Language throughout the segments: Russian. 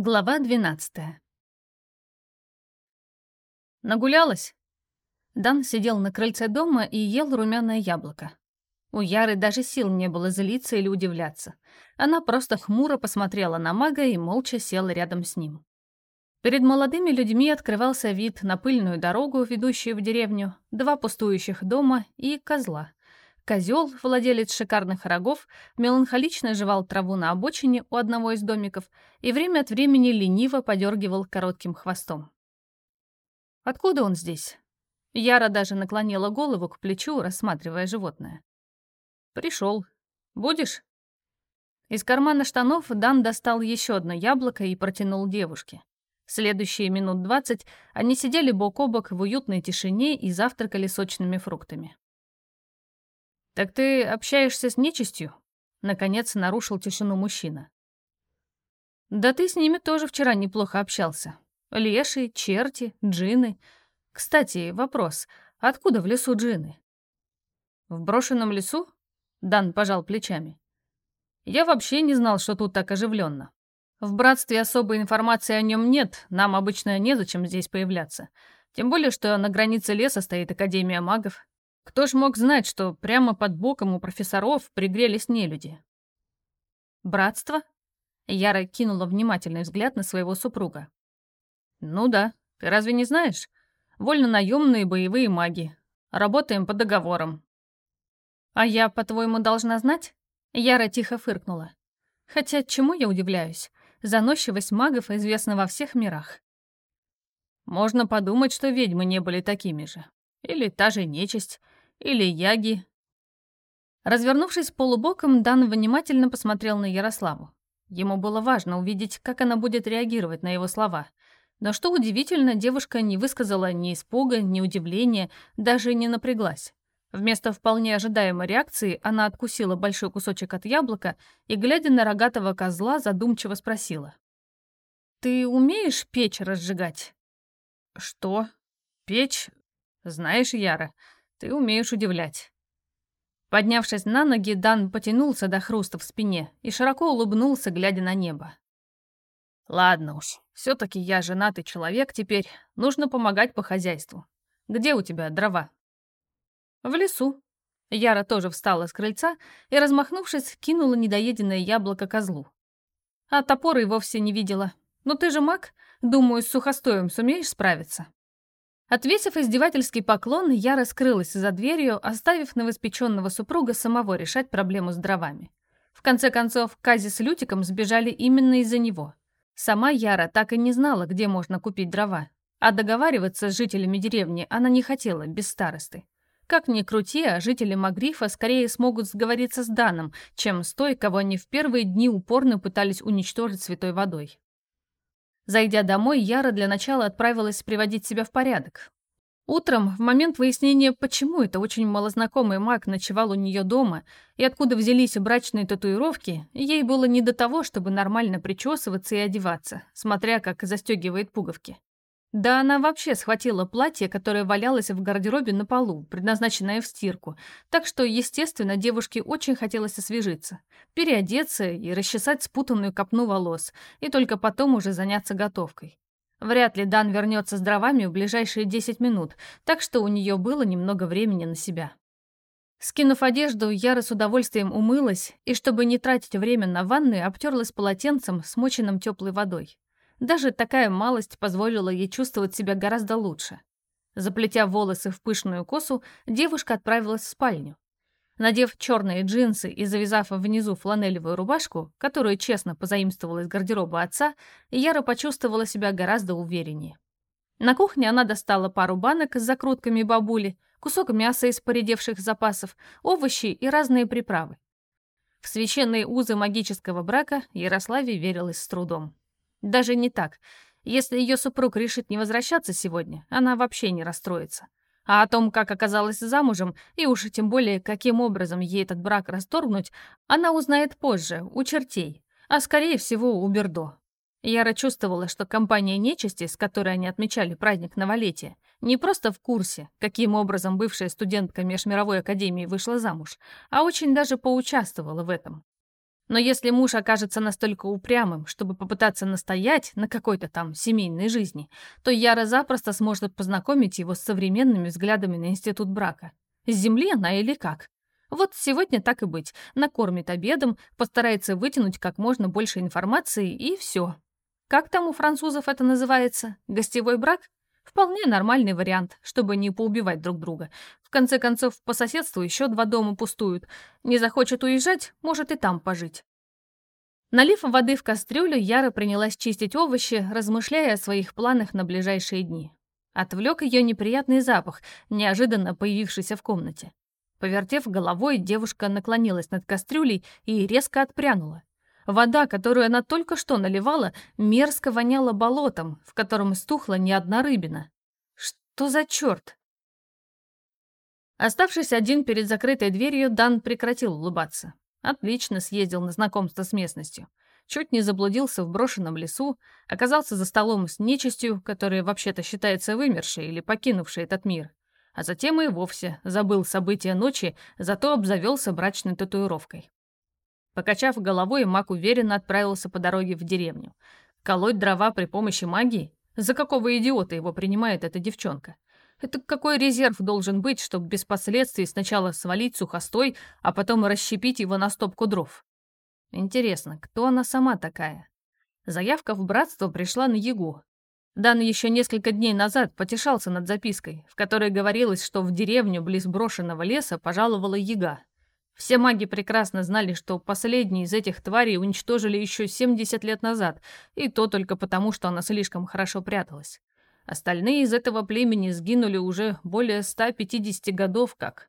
Глава 12 Нагулялась? Дан сидел на крыльце дома и ел румяное яблоко. У Яры даже сил не было злиться или удивляться. Она просто хмуро посмотрела на мага и молча села рядом с ним. Перед молодыми людьми открывался вид на пыльную дорогу, ведущую в деревню, два пустующих дома и козла. Козел, владелец шикарных рогов, меланхолично жевал траву на обочине у одного из домиков и время от времени лениво подергивал коротким хвостом. Откуда он здесь? Яра даже наклонила голову к плечу, рассматривая животное. Пришел. Будешь? Из кармана штанов Дан достал еще одно яблоко и протянул девушке. Следующие минут двадцать они сидели бок о бок в уютной тишине и завтракали сочными фруктами. «Так ты общаешься с нечистью?» Наконец нарушил тишину мужчина. «Да ты с ними тоже вчера неплохо общался. Леши, черти, джины. Кстати, вопрос. Откуда в лесу джины?» «В брошенном лесу?» Дан пожал плечами. «Я вообще не знал, что тут так оживленно. В братстве особой информации о нем нет, нам обычно незачем здесь появляться. Тем более, что на границе леса стоит Академия магов, кто ж мог знать, что прямо под боком у профессоров пригрелись нелюди? Братство? Яра кинула внимательный взгляд на своего супруга. Ну да, ты разве не знаешь? Вольно-наемные боевые маги. Работаем по договорам. А я, по-твоему, должна знать? Яра тихо фыркнула. Хотя чему я удивляюсь? Заносчивость магов известна во всех мирах. Можно подумать, что ведьмы не были такими же. Или та же нечисть. Или яги. Развернувшись полубоком, Дан внимательно посмотрел на Ярославу. Ему было важно увидеть, как она будет реагировать на его слова. Но что удивительно, девушка не высказала ни испуга, ни удивления, даже не напряглась. Вместо вполне ожидаемой реакции она откусила большой кусочек от яблока и, глядя на рогатого козла, задумчиво спросила. «Ты умеешь печь разжигать?» «Что? Печь? Знаешь, Яра, ты умеешь удивлять». Поднявшись на ноги, Дан потянулся до хруста в спине и широко улыбнулся, глядя на небо. «Ладно уж, все-таки я женатый человек теперь, нужно помогать по хозяйству. Где у тебя дрова?» «В лесу». Яра тоже встала с крыльца и, размахнувшись, кинула недоеденное яблоко козлу. А топор и вовсе не видела. «Ну ты же маг, думаю, с сухостоем сумеешь справиться?» Отвесив издевательский поклон, я раскрылась за дверью, оставив новоспеченного супруга самого решать проблему с дровами. В конце концов, Кази с Лютиком сбежали именно из-за него. Сама Яра так и не знала, где можно купить дрова. А договариваться с жителями деревни она не хотела, без старосты. Как ни крути, а жители Магрифа скорее смогут сговориться с Даном, чем с той, кого они в первые дни упорно пытались уничтожить святой водой. Зайдя домой, Яра для начала отправилась приводить себя в порядок. Утром, в момент выяснения, почему это очень малознакомый маг ночевал у нее дома и откуда взялись брачные татуировки, ей было не до того, чтобы нормально причесываться и одеваться, смотря как застегивает пуговки. Да она вообще схватила платье, которое валялось в гардеробе на полу, предназначенное в стирку, так что, естественно, девушке очень хотелось освежиться, переодеться и расчесать спутанную копну волос, и только потом уже заняться готовкой. Вряд ли Дан вернется с дровами в ближайшие 10 минут, так что у нее было немного времени на себя. Скинув одежду, Яра с удовольствием умылась и, чтобы не тратить время на ванны, обтерлась полотенцем, смоченным теплой водой. Даже такая малость позволила ей чувствовать себя гораздо лучше. Заплетя волосы в пышную косу, девушка отправилась в спальню. Надев черные джинсы и завязав внизу фланелевую рубашку, которую честно позаимствовала из гардероба отца, Яра почувствовала себя гораздо увереннее. На кухне она достала пару банок с закрутками бабули, кусок мяса из поредевших запасов, овощи и разные приправы. В священные узы магического брака Ярославе верилась с трудом. Даже не так. Если ее супруг решит не возвращаться сегодня, она вообще не расстроится. А о том, как оказалась замужем, и уж тем более, каким образом ей этот брак расторгнуть, она узнает позже, у чертей, а скорее всего у Бердо. Яра чувствовала, что компания нечисти, с которой они отмечали праздник новолетия, не просто в курсе, каким образом бывшая студентка Межмировой академии вышла замуж, а очень даже поучаствовала в этом. Но если муж окажется настолько упрямым, чтобы попытаться настоять на какой-то там семейной жизни, то Яра запросто сможет познакомить его с современными взглядами на институт брака. С земли она или как? Вот сегодня так и быть. Накормит обедом, постарается вытянуть как можно больше информации и все. Как там у французов это называется? Гостевой брак? Вполне нормальный вариант, чтобы не поубивать друг друга. В конце концов, по соседству еще два дома пустуют. Не захочет уезжать, может и там пожить. Налив воды в кастрюлю, Яра принялась чистить овощи, размышляя о своих планах на ближайшие дни. Отвлек ее неприятный запах, неожиданно появившийся в комнате. Повертев головой, девушка наклонилась над кастрюлей и резко отпрянула. Вода, которую она только что наливала, мерзко воняла болотом, в котором стухла не одна рыбина. Что за черт? Оставшись один перед закрытой дверью, Дан прекратил улыбаться. Отлично съездил на знакомство с местностью. Чуть не заблудился в брошенном лесу, оказался за столом с нечистью, которая вообще-то считается вымершей или покинувшей этот мир. А затем и вовсе забыл события ночи, зато обзавелся брачной татуировкой. Покачав головой, маг уверенно отправился по дороге в деревню. Колоть дрова при помощи магии? За какого идиота его принимает эта девчонка? Это какой резерв должен быть, чтобы без последствий сначала свалить сухостой, а потом расщепить его на стопку дров? Интересно, кто она сама такая? Заявка в братство пришла на Ягу. Дан еще несколько дней назад потешался над запиской, в которой говорилось, что в деревню близ брошенного леса пожаловала Яга. Все маги прекрасно знали, что последние из этих тварей уничтожили еще 70 лет назад, и то только потому, что она слишком хорошо пряталась. Остальные из этого племени сгинули уже более 150 годов как.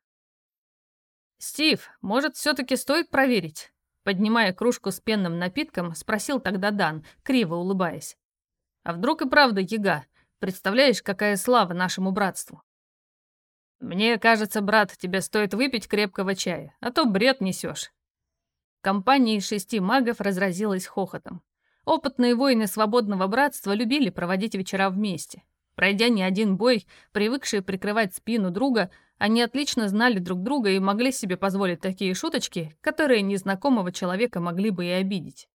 «Стив, может, все-таки стоит проверить?» Поднимая кружку с пенным напитком, спросил тогда Дан, криво улыбаясь. «А вдруг и правда яга? Представляешь, какая слава нашему братству?» «Мне кажется, брат, тебе стоит выпить крепкого чая, а то бред несешь». Компания из шести магов разразилась хохотом. Опытные воины свободного братства любили проводить вечера вместе. Пройдя не один бой, привыкшие прикрывать спину друга, они отлично знали друг друга и могли себе позволить такие шуточки, которые незнакомого человека могли бы и обидеть.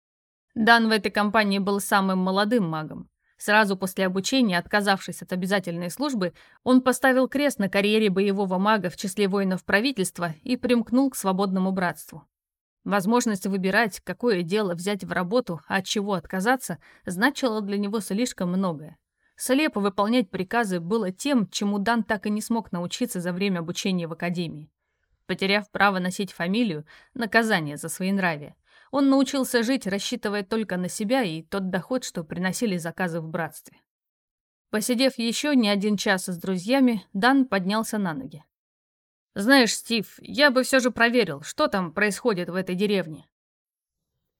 Дан в этой компании был самым молодым магом. Сразу после обучения, отказавшись от обязательной службы, он поставил крест на карьере боевого мага в числе воинов правительства и примкнул к свободному братству. Возможность выбирать, какое дело взять в работу, а от чего отказаться, значила для него слишком многое. Слепо выполнять приказы было тем, чему Дан так и не смог научиться за время обучения в академии. Потеряв право носить фамилию, наказание за своенравие, он научился жить, рассчитывая только на себя и тот доход, что приносили заказы в братстве. Посидев еще не один час с друзьями, Дан поднялся на ноги. «Знаешь, Стив, я бы все же проверил, что там происходит в этой деревне».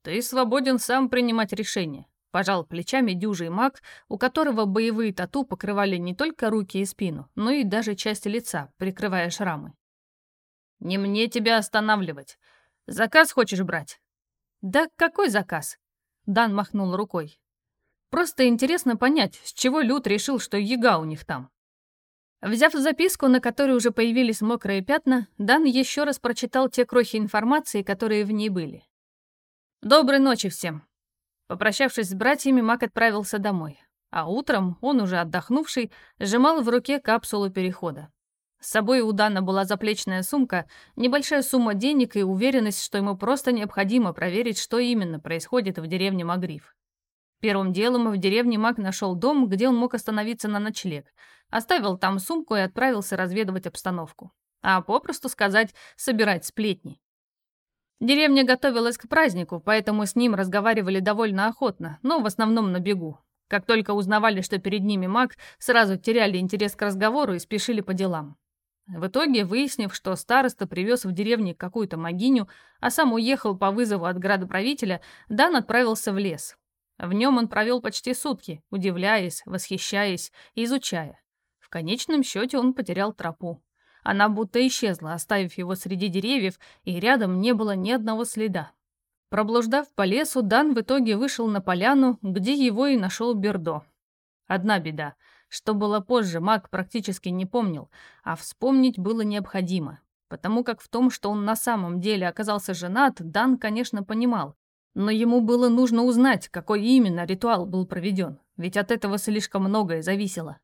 «Ты свободен сам принимать решения», — пожал плечами дюжий маг, у которого боевые тату покрывали не только руки и спину, но и даже часть лица, прикрывая шрамы. «Не мне тебя останавливать. Заказ хочешь брать?» «Да какой заказ?» Дан махнул рукой. «Просто интересно понять, с чего Люд решил, что яга у них там». Взяв записку, на которой уже появились мокрые пятна, Дан еще раз прочитал те крохи информации, которые в ней были. «Доброй ночи всем!» Попрощавшись с братьями, Мак отправился домой, а утром он, уже отдохнувший, сжимал в руке капсулу перехода. С собой у Дана была заплечная сумка, небольшая сумма денег и уверенность, что ему просто необходимо проверить, что именно происходит в деревне Магриф. Первым делом в деревне Маг нашел дом, где он мог остановиться на ночлег. Оставил там сумку и отправился разведывать обстановку. А попросту сказать, собирать сплетни. Деревня готовилась к празднику, поэтому с ним разговаривали довольно охотно, но в основном на бегу. Как только узнавали, что перед ними маг, сразу теряли интерес к разговору и спешили по делам. В итоге, выяснив, что староста привез в деревне какую-то могиню, а сам уехал по вызову от градоправителя, Дан отправился в лес. В нем он провел почти сутки, удивляясь, восхищаясь и изучая. В конечном счете он потерял тропу. Она будто исчезла, оставив его среди деревьев, и рядом не было ни одного следа. Проблуждав по лесу, Дан в итоге вышел на поляну, где его и нашел Бердо. Одна беда — что было позже, маг практически не помнил, а вспомнить было необходимо. потому как в том, что он на самом деле оказался женат, Дан, конечно, понимал. Но ему было нужно узнать, какой именно ритуал был проведен, ведь от этого слишком многое зависело.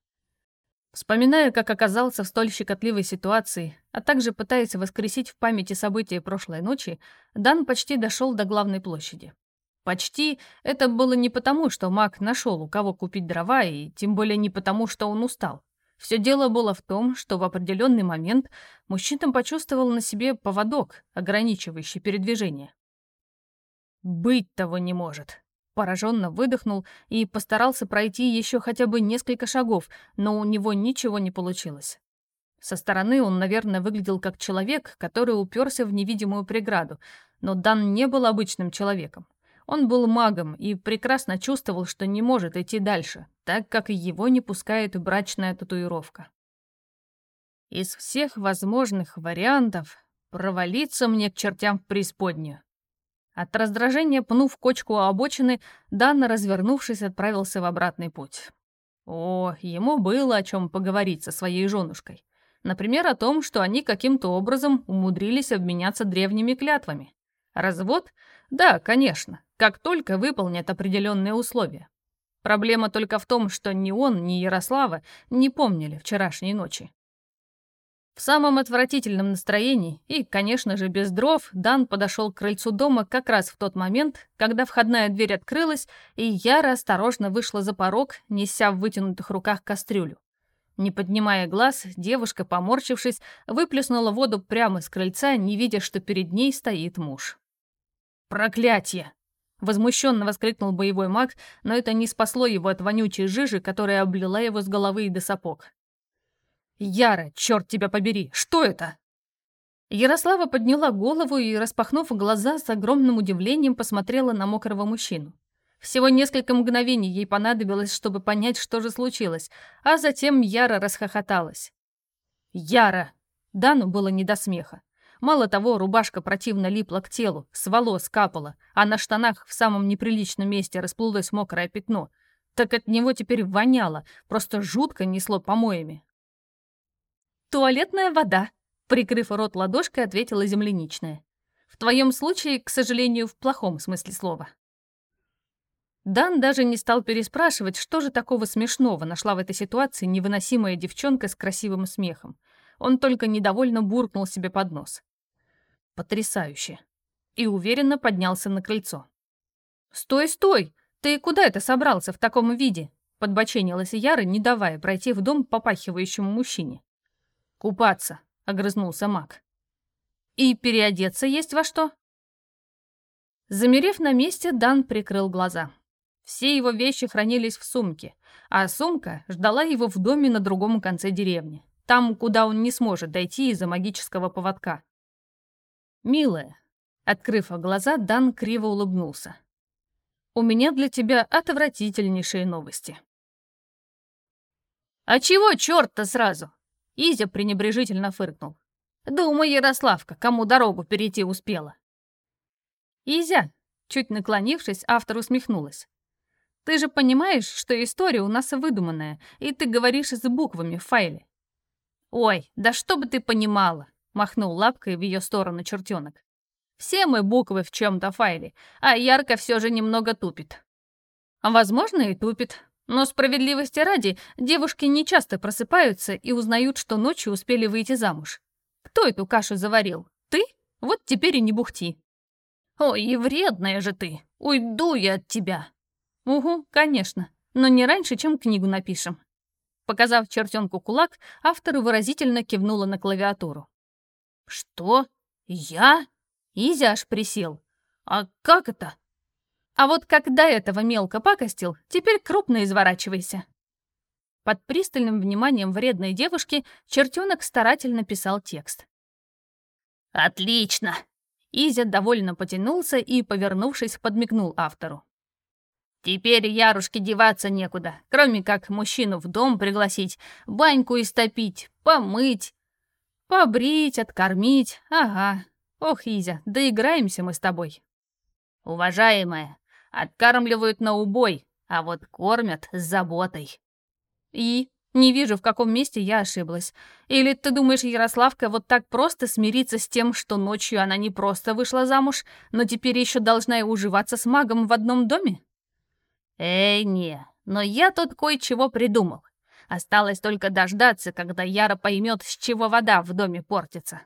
Вспоминая, как оказался в столь щекотливой ситуации, а также пытаясь воскресить в памяти события прошлой ночи, Дан почти дошел до главной площади. Почти это было не потому, что маг нашел, у кого купить дрова, и тем более не потому, что он устал. Все дело было в том, что в определенный момент мужчина почувствовал на себе поводок, ограничивающий передвижение. «Быть того не может», Пораженно выдохнул и постарался пройти еще хотя бы несколько шагов, но у него ничего не получилось. Со стороны он, наверное, выглядел как человек, который уперся в невидимую преграду, но Дан не был обычным человеком. Он был магом и прекрасно чувствовал, что не может идти дальше, так как его не пускает брачная татуировка. Из всех возможных вариантов провалиться мне к чертям в преисподнюю. От раздражения, пнув кочку обочины, Дан, развернувшись, отправился в обратный путь. О, ему было о чем поговорить со своей женушкой. Например, о том, что они каким-то образом умудрились обменяться древними клятвами. Развод? Да, конечно, как только выполнят определенные условия. Проблема только в том, что ни он, ни Ярослава не помнили вчерашней ночи. В самом отвратительном настроении и, конечно же, без дров, Дан подошел к крыльцу дома как раз в тот момент, когда входная дверь открылась, и Яра осторожно вышла за порог, неся в вытянутых руках кастрюлю. Не поднимая глаз, девушка, поморщившись, выплеснула воду прямо с крыльца, не видя, что перед ней стоит муж. «Проклятье!» Возмущенно воскликнул боевой маг, но это не спасло его от вонючей жижи, которая облила его с головы и до сапог. «Яра, черт тебя побери, что это?» Ярослава подняла голову и, распахнув глаза, с огромным удивлением посмотрела на мокрого мужчину. Всего несколько мгновений ей понадобилось, чтобы понять, что же случилось, а затем Яра расхохоталась. «Яра!» Дану было не до смеха. Мало того, рубашка противно липла к телу, с волос капала, а на штанах в самом неприличном месте расплылось мокрое пятно. Так от него теперь воняло, просто жутко несло помоями. «Туалетная вода», — прикрыв рот ладошкой, ответила земляничная. «В твоем случае, к сожалению, в плохом смысле слова». Дан даже не стал переспрашивать, что же такого смешного нашла в этой ситуации невыносимая девчонка с красивым смехом. Он только недовольно буркнул себе под нос. Потрясающе. И уверенно поднялся на крыльцо. «Стой, стой! Ты куда это собрался в таком виде?» Подбоченилась Яра, не давая пройти в дом попахивающему мужчине. «Купаться», — огрызнулся маг. «И переодеться есть во что?» Замерев на месте, Дан прикрыл глаза. Все его вещи хранились в сумке, а сумка ждала его в доме на другом конце деревни, там, куда он не сможет дойти из-за магического поводка. «Милая», — открыв глаза, Дан криво улыбнулся. «У меня для тебя отвратительнейшие новости». «А чего черт-то сразу?» Изя пренебрежительно фыркнул. «Думаю, Ярославка, кому дорогу перейти успела». «Изя», чуть наклонившись, автор усмехнулась. «Ты же понимаешь, что история у нас выдуманная, и ты говоришь с буквами в файле». «Ой, да что бы ты понимала!» — махнул лапкой в ее сторону чертенок. «Все мы буквы в чем-то файле, а Ярко все же немного тупит». «Возможно, и тупит, но справедливости ради, девушки не часто просыпаются и узнают, что ночью успели выйти замуж. Кто эту кашу заварил? Ты? Вот теперь и не бухти. Ой, и вредная же ты. Уйду я от тебя. Угу, конечно. Но не раньше, чем книгу напишем. Показав чертенку кулак, автор выразительно кивнула на клавиатуру. «Что? Я?» Изя аж присел. «А как это?» А вот когда этого мелко пакостил, теперь крупно изворачивайся. Под пристальным вниманием вредной девушки чертенок старательно писал текст. «Отлично!» Изя довольно потянулся и, повернувшись, подмигнул автору. «Теперь Ярушке деваться некуда, кроме как мужчину в дом пригласить, баньку истопить, помыть, побрить, откормить. Ага. Ох, Изя, доиграемся мы с тобой». «Уважаемая, Откармливают на убой, а вот кормят с заботой. И Не вижу, в каком месте я ошиблась. Или ты думаешь, Ярославка вот так просто смирится с тем, что ночью она не просто вышла замуж, но теперь еще должна и уживаться с магом в одном доме? Эй, не, но я тут кое-чего придумал. Осталось только дождаться, когда Яра поймет, с чего вода в доме портится.